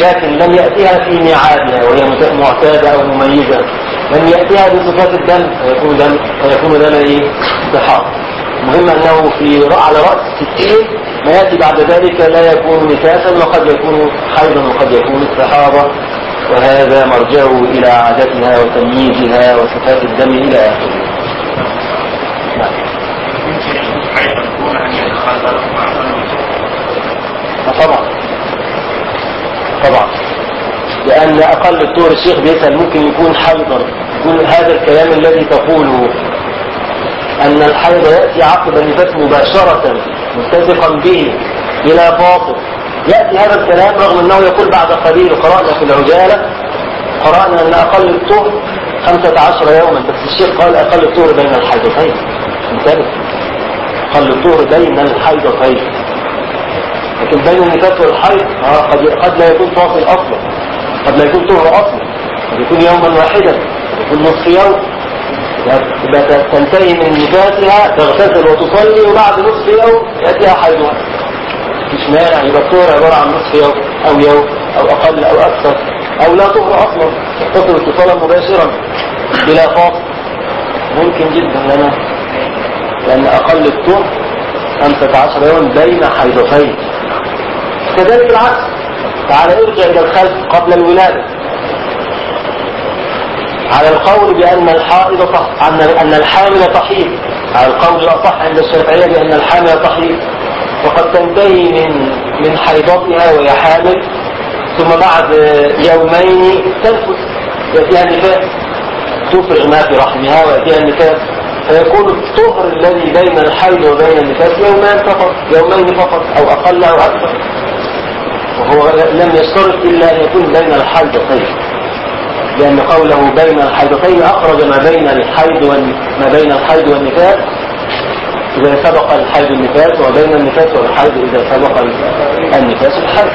لكن لم يأتيها في ميعادها وهي معتادة أو مميزة لم يأتيها بصفات الدم فيكون دم فيكون دم إيه؟ استحاض المهم أنه في على رأس الستين ما يأتي بعد ذلك لا يكون نفاسا وقد يكون حيضا وقد يكون استحاضة وهذا مرجعه إلى عادتها وتمييزها وصفات الدم إلى آخره نعم
يمكن يكون حيث يكون أن يتخلل مع
طبعا. طبعا لأن أقل الطور الشيخ بيسأل ممكن يكون حيضا. يكون هذا الكلام الذي تقوله أن الحيض يأتي عقب النفاس مباشرة متفقا به إلى فاصل يأتي هذا الكلام رغم أنه يقول بعد قليل قرأنا في العجالة قرأنا أن أقل الطهر خمسة عشر يوما. بس الشيخ قال أقل الطهر بين الحيضتين. انتبه. أقل الطهر بين الحيضتين لكن بين النفاس والحيض آه، قد قد لا يكون فاصل أصلا. قد لا يكون طهر أصلا. قد يكون يوما واحدا. قد يكون نصف يوم. تنتهي من نفاسها تغتسل وتصلي وبعد نصف يوم ياتيها حيضها. مش مانع يبقى الطهر عبارة عن نصف يوم أو يوم أو أقل أو أكثر. أو لا طهر أصلا. تتصل اتصالا مباشرا بلا فاصل. ممكن جدا لنا. لأن أقل الطهر 15 يوم بين حيضتين. كذلك العكس. تعال ارجع إلى الخلف قبل الولادة. على القول بأن الحائض. أن أن الحامل تحيض على القول الأصح عند الشافعية بأن الحامل تحيض وقد تنتهي من من حيضتها وهي حامل. ثم بعد يومين تنفس يأتيها النفاس. تفرغ ما في رحمها ويأتيها النفاس. فيكون الطهر الذي بين الحيض وبين النفاس يومان فقط يومين فقط أو أقل أو أكثر. وهو لم يشترط إلا أن يكون بين الحيضتين. لأن قوله بين الحيضتين أخرج ما بين الحيض وما بين الحيض والنفاس. إذا سبق الحيض النفاس وبين النفاس والحيض إذا سبق النفاس الحيض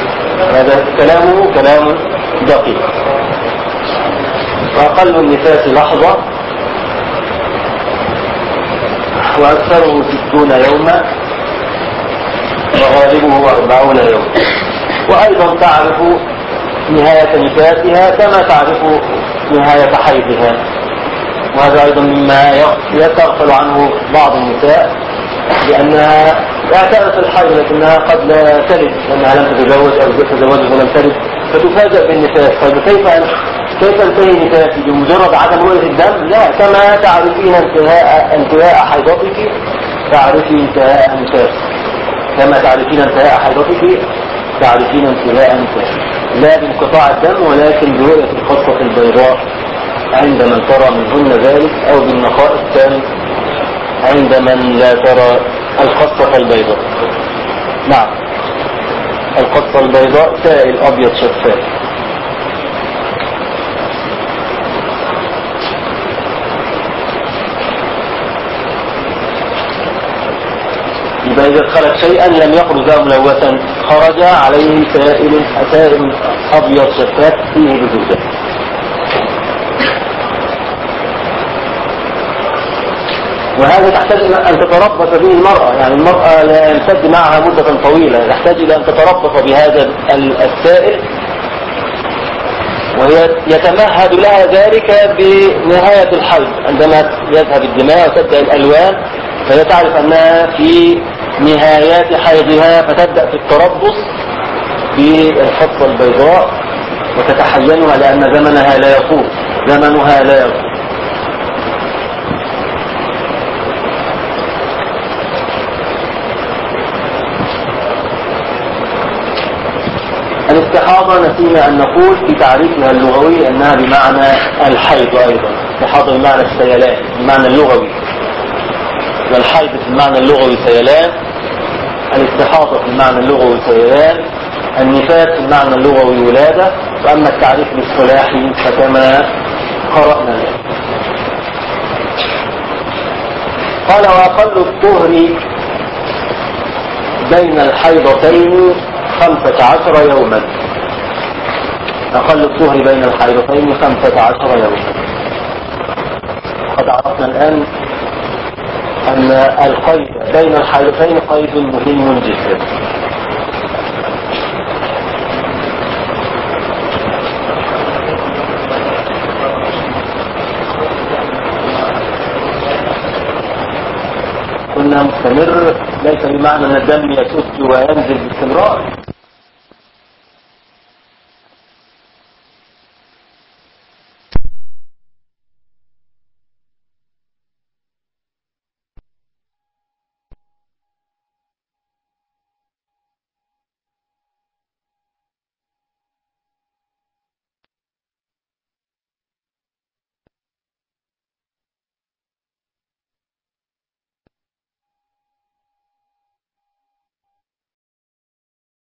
هذا كلامه كلام دقيق. وأقل النفاس لحظة وأكثره ستون يوما وغالبه أربعون يوما. وأيضا تعرف نهاية نفاسها كما تعرف نهاية حيضها. وهذا أيضا مما يتغفل عنه بعض النساء لأنها اعترف الحيض لكنها قد لا تلد لأنها لم تتزوج أو تزوجت ولم تلد فتفاجأ بالنفاس طيب كيف كيف تنتهي نفاسي بمجرد عدم رؤية الدم؟ لا كما تعرفين انتهاء انتهاء حيضتك تعرفي انتهاء نفاسك كما تعرفين انتهاء حيضتك تعرفين انتهاء نفاسك لا بانقطاع الدم ولكن برؤية الخطة البيضاء عند من ترى منهن ذلك أو بالنقاء التام عند من لا ترى القصة البيضاء. نعم. القصة البيضاء سائل أبيض شفاف. يبقى إذا خرج شيئا لم يخرج له ملوثا خرج عليه سائل سائل أبيض شفاف فيه بزوجة. وهذا تحتاج إلى أن تتربص به المرأة يعني المرأة لا يمتد معها مدة طويلة تحتاج إلى أن تتربص بهذا السائل. وهي يتمهد لها ذلك بنهاية الحيض عندما يذهب الدماء وتبدأ الألوان. فهي تعرف أنها في نهايات حيضها فتبدأ في التربص بالخطة البيضاء وتتحينها لأن زمنها لا يفوت زمنها لا يفوت الاستحاضة نسينا أن نقول في تعريفها اللغوي أنها بمعنى الحيض أيضا الاستحاضة بمعنى السيلان بمعنى اللغوي. والحيض في المعنى اللغوي سيلان الاستحاضة في المعنى اللغوي سيلان النفاس في المعنى اللغوي ولادة وأما التعريف الاصطلاحي فكما قرأنا. الآن قال وأقل الطهر بين الحيضتين خمسة عشر يوما. أقل الطهر بين الحيضتين خمسة عشر يوما. قد عرفنا الآن أن القيد بين الحالتين قيد مهم جدا. قلنا مستمر ليس بمعنى أن الدم يسد وينزل باستمرار.